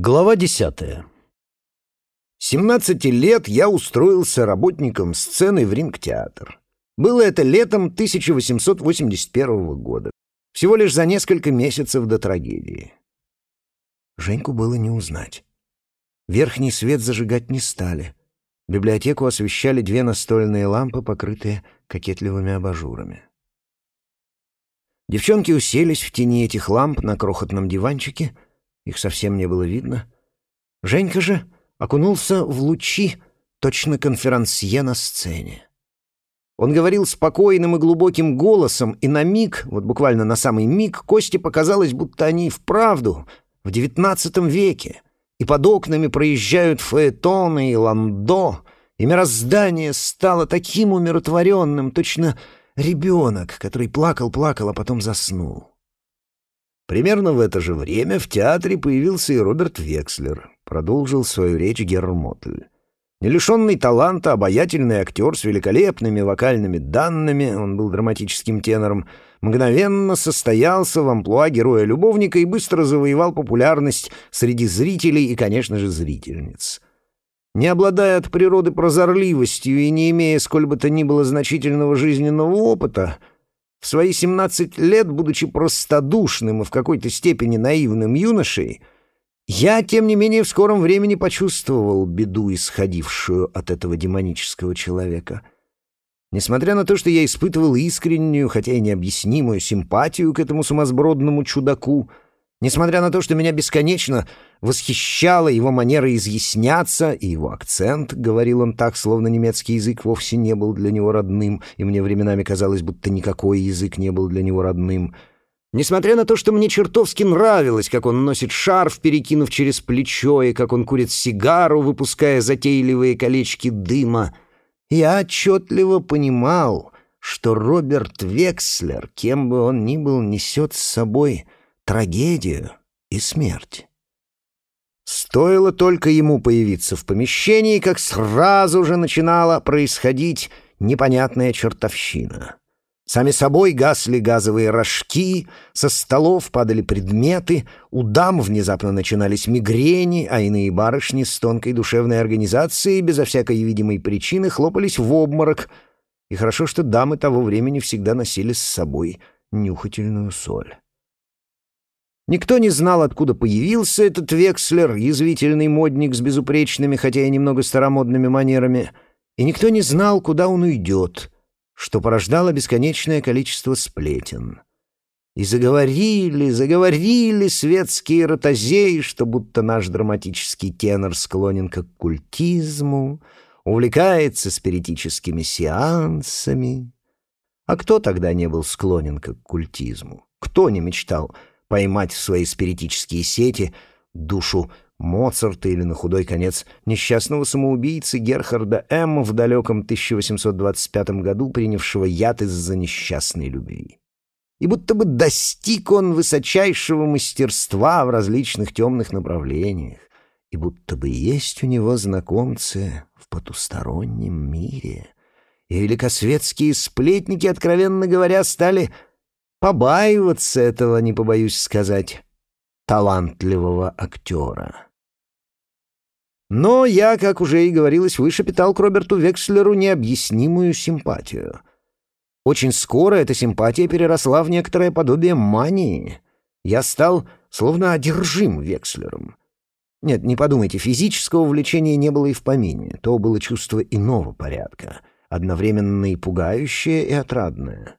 Глава десятая. 17 лет я устроился работником сцены в Ринг-театр. Было это летом 1881 года, всего лишь за несколько месяцев до трагедии. Женьку было не узнать. Верхний свет зажигать не стали. Библиотеку освещали две настольные лампы, покрытые кокетливыми абажурами. Девчонки уселись в тени этих ламп на крохотном диванчике — их совсем не было видно. Женька же окунулся в лучи, точно конферансье на сцене. Он говорил спокойным и глубоким голосом, и на миг, вот буквально на самый миг, Косте показалось, будто они вправду в девятнадцатом веке, и под окнами проезжают фаэтоны и ландо, и мироздание стало таким умиротворенным, точно ребенок, который плакал-плакал, а потом заснул. Примерно в это же время в театре появился и Роберт Векслер, продолжил свою речь Гермотль. Не лишенный таланта, обаятельный актер с великолепными вокальными данными, он был драматическим тенором, мгновенно состоялся в амплуа героя-любовника и быстро завоевал популярность среди зрителей и, конечно же, зрительниц. Не обладая от природы прозорливостью и не имея сколь бы то ни было значительного жизненного опыта, в свои 17 лет, будучи простодушным и в какой-то степени наивным юношей, я, тем не менее, в скором времени почувствовал беду, исходившую от этого демонического человека. Несмотря на то, что я испытывал искреннюю, хотя и необъяснимую симпатию к этому сумасбродному чудаку — Несмотря на то, что меня бесконечно восхищала его манера изъясняться и его акцент, говорил он так, словно немецкий язык вовсе не был для него родным, и мне временами казалось, будто никакой язык не был для него родным. Несмотря на то, что мне чертовски нравилось, как он носит шарф, перекинув через плечо, и как он курит сигару, выпуская затейливые колечки дыма, я отчетливо понимал, что Роберт Векслер, кем бы он ни был, несет с собой — трагедию и смерть. Стоило только ему появиться в помещении, как сразу же начинала происходить непонятная чертовщина. Сами собой гасли газовые рожки, со столов падали предметы, у дам внезапно начинались мигрени, а иные барышни с тонкой душевной организацией безо всякой видимой причины хлопались в обморок. И хорошо, что дамы того времени всегда носили с собой нюхательную соль. Никто не знал, откуда появился этот Векслер, язвительный модник с безупречными, хотя и немного старомодными манерами, и никто не знал, куда он уйдет, что порождало бесконечное количество сплетен. И заговорили, заговорили светские ротозеи, что будто наш драматический тенор склонен к оккультизму, увлекается спиритическими сеансами. А кто тогда не был склонен к оккультизму? Кто не мечтал поймать в свои спиритические сети душу Моцарта или, на худой конец, несчастного самоубийцы Герхарда М. в далеком 1825 году, принявшего яд из-за несчастной любви. И будто бы достиг он высочайшего мастерства в различных темных направлениях, и будто бы есть у него знакомцы в потустороннем мире. И великосветские сплетники, откровенно говоря, стали побаиваться этого, не побоюсь сказать, талантливого актера. Но я, как уже и говорилось выше, питал к Роберту Векслеру необъяснимую симпатию. Очень скоро эта симпатия переросла в некоторое подобие мании. Я стал словно одержим Векслером. Нет, не подумайте, физического влечения не было и в помине. То было чувство иного порядка, одновременно и пугающее, и отрадное.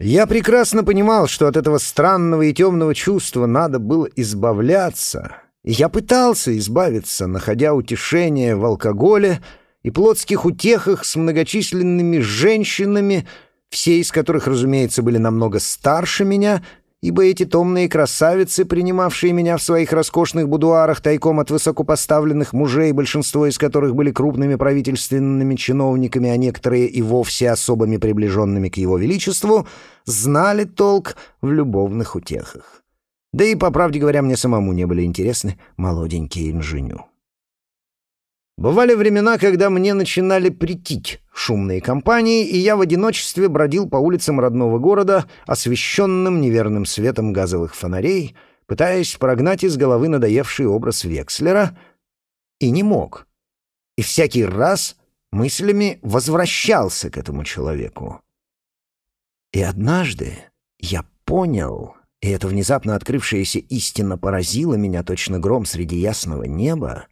Я прекрасно понимал, что от этого странного и темного чувства надо было избавляться, и я пытался избавиться, находя утешение в алкоголе и плотских утехах с многочисленными женщинами, все из которых, разумеется, были намного старше меня — ибо эти томные красавицы, принимавшие меня в своих роскошных будуарах тайком от высокопоставленных мужей, большинство из которых были крупными правительственными чиновниками, а некоторые и вовсе особыми приближенными к его величеству, знали толк в любовных утехах. Да и, по правде говоря, мне самому не были интересны молоденькие инженю. Бывали времена, когда мне начинали претить шумные компании, и я в одиночестве бродил по улицам родного города, освещенным неверным светом газовых фонарей, пытаясь прогнать из головы надоевший образ Векслера, и не мог. И всякий раз мыслями возвращался к этому человеку. И однажды я понял, и эта внезапно открывшаяся истина поразила меня точно гром среди ясного неба,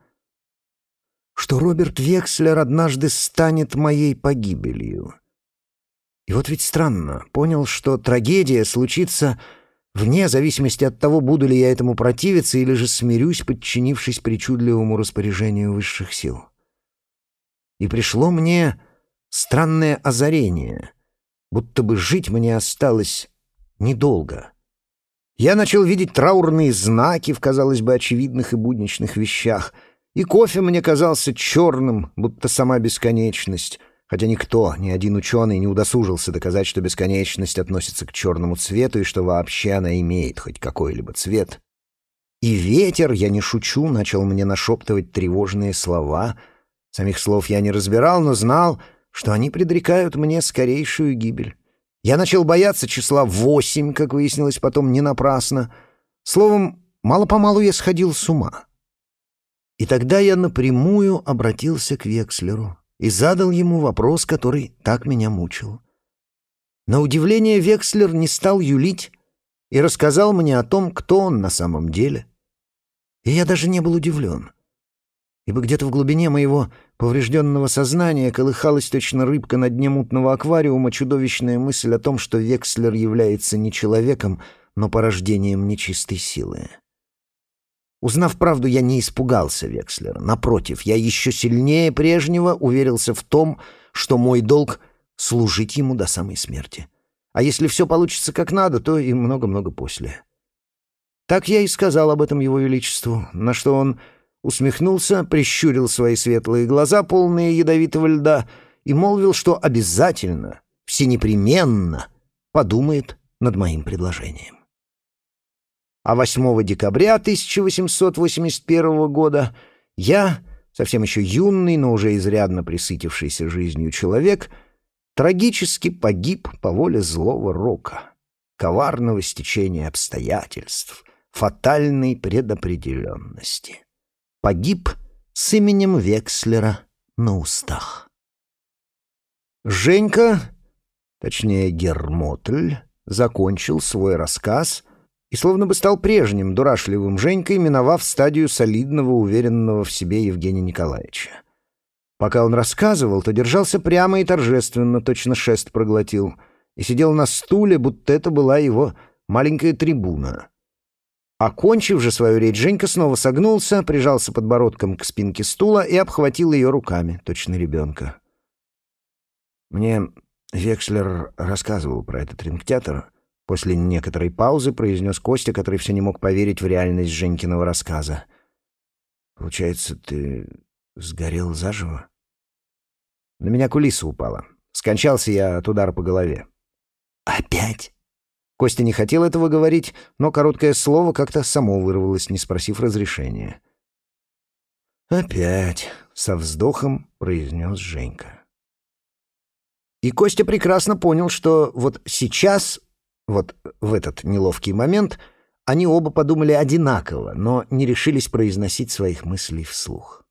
что Роберт Векслер однажды станет моей погибелью. И вот ведь странно, понял, что трагедия случится вне зависимости от того, буду ли я этому противиться или же смирюсь, подчинившись причудливому распоряжению высших сил. И пришло мне странное озарение, будто бы жить мне осталось недолго. Я начал видеть траурные знаки в, казалось бы, очевидных и будничных вещах, и кофе мне казался черным, будто сама бесконечность, хотя никто, ни один ученый не удосужился доказать, что бесконечность относится к черному цвету и что вообще она имеет хоть какой-либо цвет. И ветер, я не шучу, начал мне нашептывать тревожные слова. Самих слов я не разбирал, но знал, что они предрекают мне скорейшую гибель. Я начал бояться числа восемь, как выяснилось потом, не напрасно. Словом, мало-помалу я сходил с ума. И тогда я напрямую обратился к Векслеру и задал ему вопрос, который так меня мучил. На удивление Векслер не стал юлить и рассказал мне о том, кто он на самом деле. И я даже не был удивлен, ибо где-то в глубине моего поврежденного сознания колыхалась точно рыбка на дне мутного аквариума чудовищная мысль о том, что Векслер является не человеком, но порождением нечистой силы. Узнав правду, я не испугался Векслера. Напротив, я еще сильнее прежнего уверился в том, что мой долг — служить ему до самой смерти. А если все получится как надо, то и много-много после. Так я и сказал об этом его величеству, на что он усмехнулся, прищурил свои светлые глаза, полные ядовитого льда, и молвил, что обязательно, всенепременно подумает над моим предложением а 8 декабря 1881 года я, совсем еще юный, но уже изрядно присытившийся жизнью человек, трагически погиб по воле злого рока, коварного стечения обстоятельств, фатальной предопределенности. Погиб с именем Векслера на устах. Женька, точнее Гермотль, закончил свой рассказ — и словно бы стал прежним, дурашливым Женькой, миновав стадию солидного, уверенного в себе Евгения Николаевича. Пока он рассказывал, то держался прямо и торжественно, точно шест проглотил, и сидел на стуле, будто это была его маленькая трибуна. Окончив же свою речь, Женька снова согнулся, прижался подбородком к спинке стула и обхватил ее руками, точно ребенка. Мне Векслер рассказывал про этот рингтеатр, После некоторой паузы произнес Костя, который все не мог поверить в реальность Женькиного рассказа. «Получается, ты сгорел заживо?» На меня кулиса упала. Скончался я от удара по голове. «Опять?» Костя не хотел этого говорить, но короткое слово как-то само вырвалось, не спросив разрешения. «Опять», — со вздохом произнес Женька. И Костя прекрасно понял, что вот сейчас вот в этот неловкий момент они оба подумали одинаково, но не решились произносить своих мыслей вслух.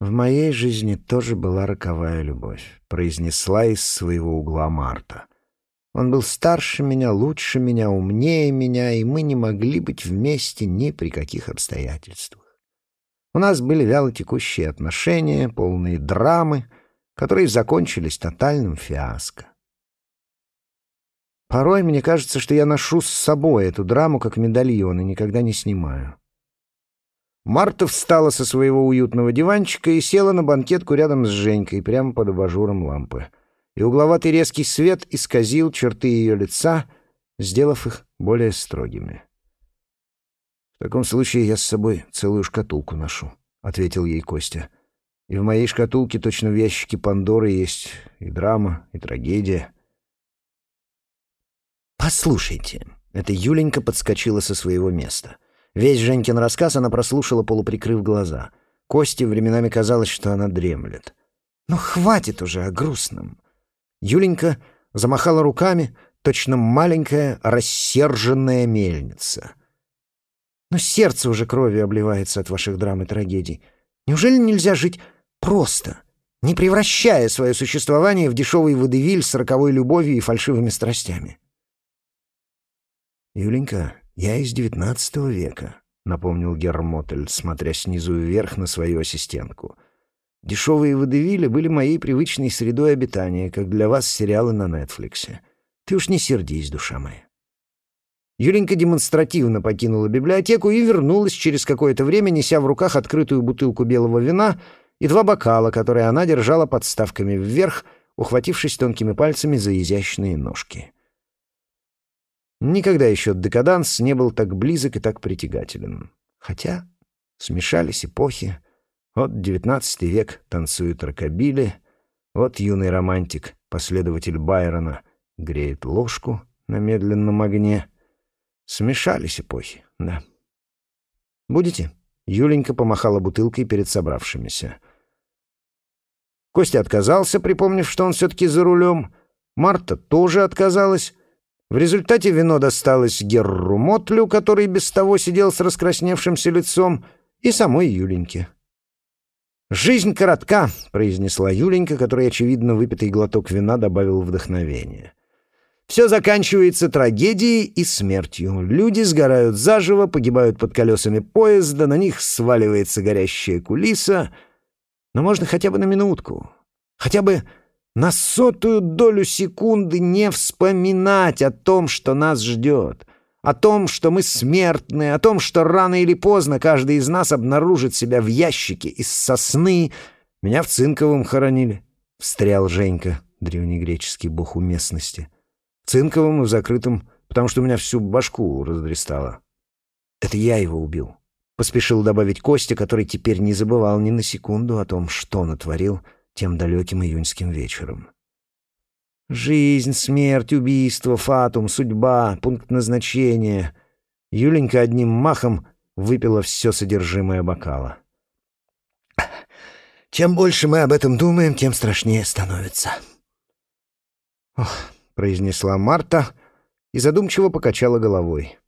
«В моей жизни тоже была роковая любовь», — произнесла из своего угла Марта. «Он был старше меня, лучше меня, умнее меня, и мы не могли быть вместе ни при каких обстоятельствах. У нас были вяло текущие отношения, полные драмы, которые закончились тотальным фиаско. Порой мне кажется, что я ношу с собой эту драму как медальон и никогда не снимаю. Марта встала со своего уютного диванчика и села на банкетку рядом с Женькой, прямо под абажуром лампы. И угловатый резкий свет исказил черты ее лица, сделав их более строгими. «В таком случае я с собой целую шкатулку ношу», — ответил ей Костя. «И в моей шкатулке точно в ящике Пандоры есть и драма, и трагедия». «Послушайте». Это Юленька подскочила со своего места. Весь Женькин рассказ она прослушала, полуприкрыв глаза. Косте временами казалось, что она дремлет. «Ну, хватит уже о грустном». Юленька замахала руками, точно маленькая рассерженная мельница. Но сердце уже кровью обливается от ваших драм и трагедий. Неужели нельзя жить просто, не превращая свое существование в дешевый водевиль с роковой любовью и фальшивыми страстями? «Юленька, я из девятнадцатого века», — напомнил Гермотель, смотря снизу вверх на свою ассистентку. «Дешевые водевили были моей привычной средой обитания, как для вас сериалы на Нетфликсе. Ты уж не сердись, душа моя». Юленька демонстративно покинула библиотеку и вернулась через какое-то время, неся в руках открытую бутылку белого вина и два бокала, которые она держала подставками вверх, ухватившись тонкими пальцами за изящные ножки. Никогда еще декаданс не был так близок и так притягателен. Хотя смешались эпохи. Вот девятнадцатый век танцует рокобили, вот юный романтик, последователь Байрона, греет ложку на медленном огне. Смешались эпохи, да. «Будете?» — Юленька помахала бутылкой перед собравшимися. Костя отказался, припомнив, что он все-таки за рулем. Марта тоже отказалась. В результате вино досталось Герру Мотлю, который без того сидел с раскрасневшимся лицом, и самой Юленьке. «Жизнь коротка», — произнесла Юленька, которой, очевидно, выпитый глоток вина добавил вдохновения. «Все заканчивается трагедией и смертью. Люди сгорают заживо, погибают под колесами поезда, на них сваливается горящая кулиса. Но можно хотя бы на минутку, хотя бы на сотую долю секунды не вспоминать о том, что нас ждет, о том, что мы смертны, о том, что рано или поздно каждый из нас обнаружит себя в ящике из сосны. Меня в Цинковом хоронили, — встрял Женька, древнегреческий бог уместности. В Цинковом и в закрытом, потому что у меня всю башку раздристало. Это я его убил. Поспешил добавить Костя, который теперь не забывал ни на секунду о том, что натворил — тем далеким июньским вечером. Жизнь, смерть, убийство, фатум, судьба, пункт назначения. Юленька одним махом выпила все содержимое бокала. «Чем больше мы об этом думаем, тем страшнее становится». «Ох», — произнесла Марта и задумчиво покачала головой.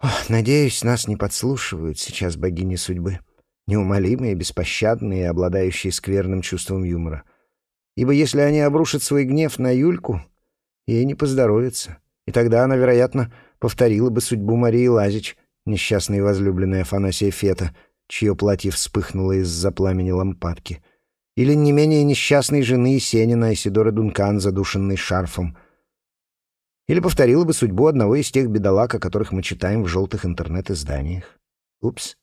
«Ох, надеюсь, нас не подслушивают сейчас богини судьбы» неумолимые, беспощадные и обладающие скверным чувством юмора. Ибо если они обрушат свой гнев на Юльку, ей не поздоровится. И тогда она, вероятно, повторила бы судьбу Марии Лазич, несчастной возлюбленной Афанасия Фета, чье платье вспыхнуло из-за пламени лампадки. Или не менее несчастной жены Есенина Исидора Дункан, задушенной шарфом. Или повторила бы судьбу одного из тех бедолаг, о которых мы читаем в желтых интернет-изданиях. Упс.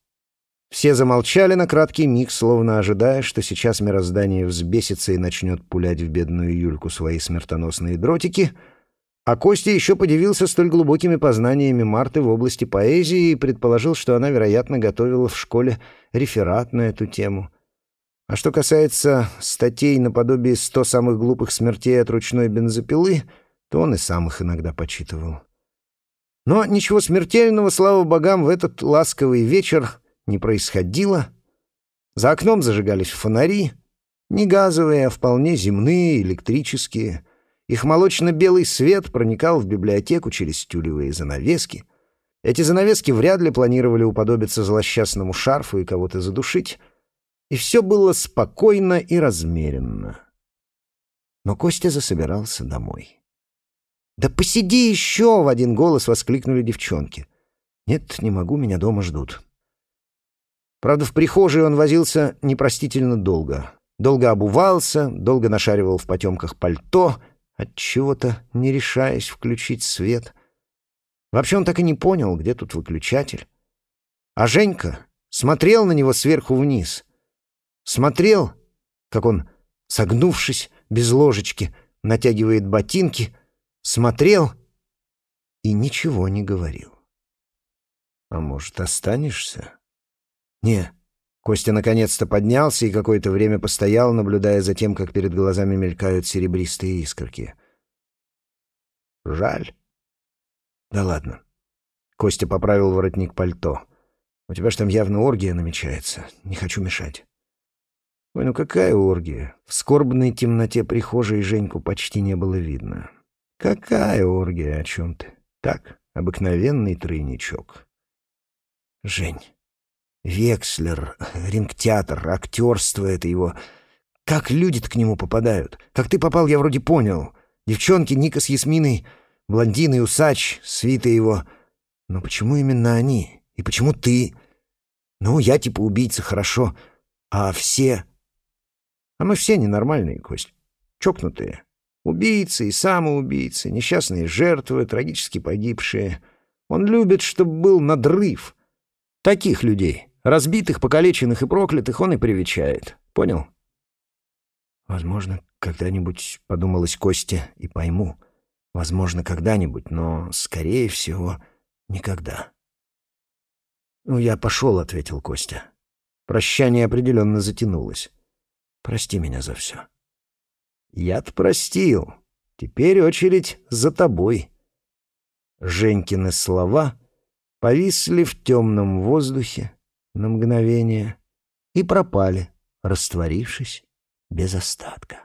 Все замолчали на краткий миг, словно ожидая, что сейчас мироздание взбесится и начнет пулять в бедную Юльку свои смертоносные дротики, а Костя еще подивился столь глубокими познаниями Марты в области поэзии и предположил, что она, вероятно, готовила в школе реферат на эту тему. А что касается статей наподобие «100 самых глупых смертей от ручной бензопилы», то он и сам их иногда почитывал. Но ничего смертельного, слава богам, в этот ласковый вечер не происходило. За окном зажигались фонари, не газовые, а вполне земные, электрические. Их молочно-белый свет проникал в библиотеку через тюлевые занавески. Эти занавески вряд ли планировали уподобиться злосчастному шарфу и кого-то задушить. И все было спокойно и размеренно. Но Костя засобирался домой. «Да посиди еще!» — в один голос воскликнули девчонки. «Нет, не могу, меня дома ждут». Правда, в прихожей он возился непростительно долго. Долго обувался, долго нашаривал в потемках пальто, от чего то не решаясь включить свет. Вообще он так и не понял, где тут выключатель. А Женька смотрел на него сверху вниз. Смотрел, как он, согнувшись, без ложечки, натягивает ботинки, смотрел и ничего не говорил. «А может, останешься?» «Не». Костя наконец-то поднялся и какое-то время постоял, наблюдая за тем, как перед глазами мелькают серебристые искорки. «Жаль». «Да ладно». Костя поправил воротник пальто. «У тебя ж там явно оргия намечается. Не хочу мешать». «Ой, ну какая оргия?» В скорбной темноте прихожей Женьку почти не было видно. Какая оргия, о чем ты? Так, обыкновенный тройничок. Жень, Векслер, рингтеатр, актерство это его. Как люди-то к нему попадают? Как ты попал, я вроде понял. Девчонки Ника с Ясминой, блондин и усач, свита его. Но почему именно они? И почему ты? Ну, я типа убийца, хорошо. А все... А мы все ненормальные, Кость. Чокнутые. Убийцы и самоубийцы, несчастные жертвы, трагически погибшие. Он любит, чтобы был надрыв. Таких людей, разбитых, покалеченных и проклятых, он и привечает. Понял? Возможно, когда-нибудь, — подумалась Костя, — и пойму. Возможно, когда-нибудь, но, скорее всего, никогда. «Ну, я пошел», — ответил Костя. Прощание определенно затянулось. «Прости меня за все». «Я-то простил. Теперь очередь за тобой». Женькины слова повисли в темном воздухе на мгновение и пропали, растворившись без остатка.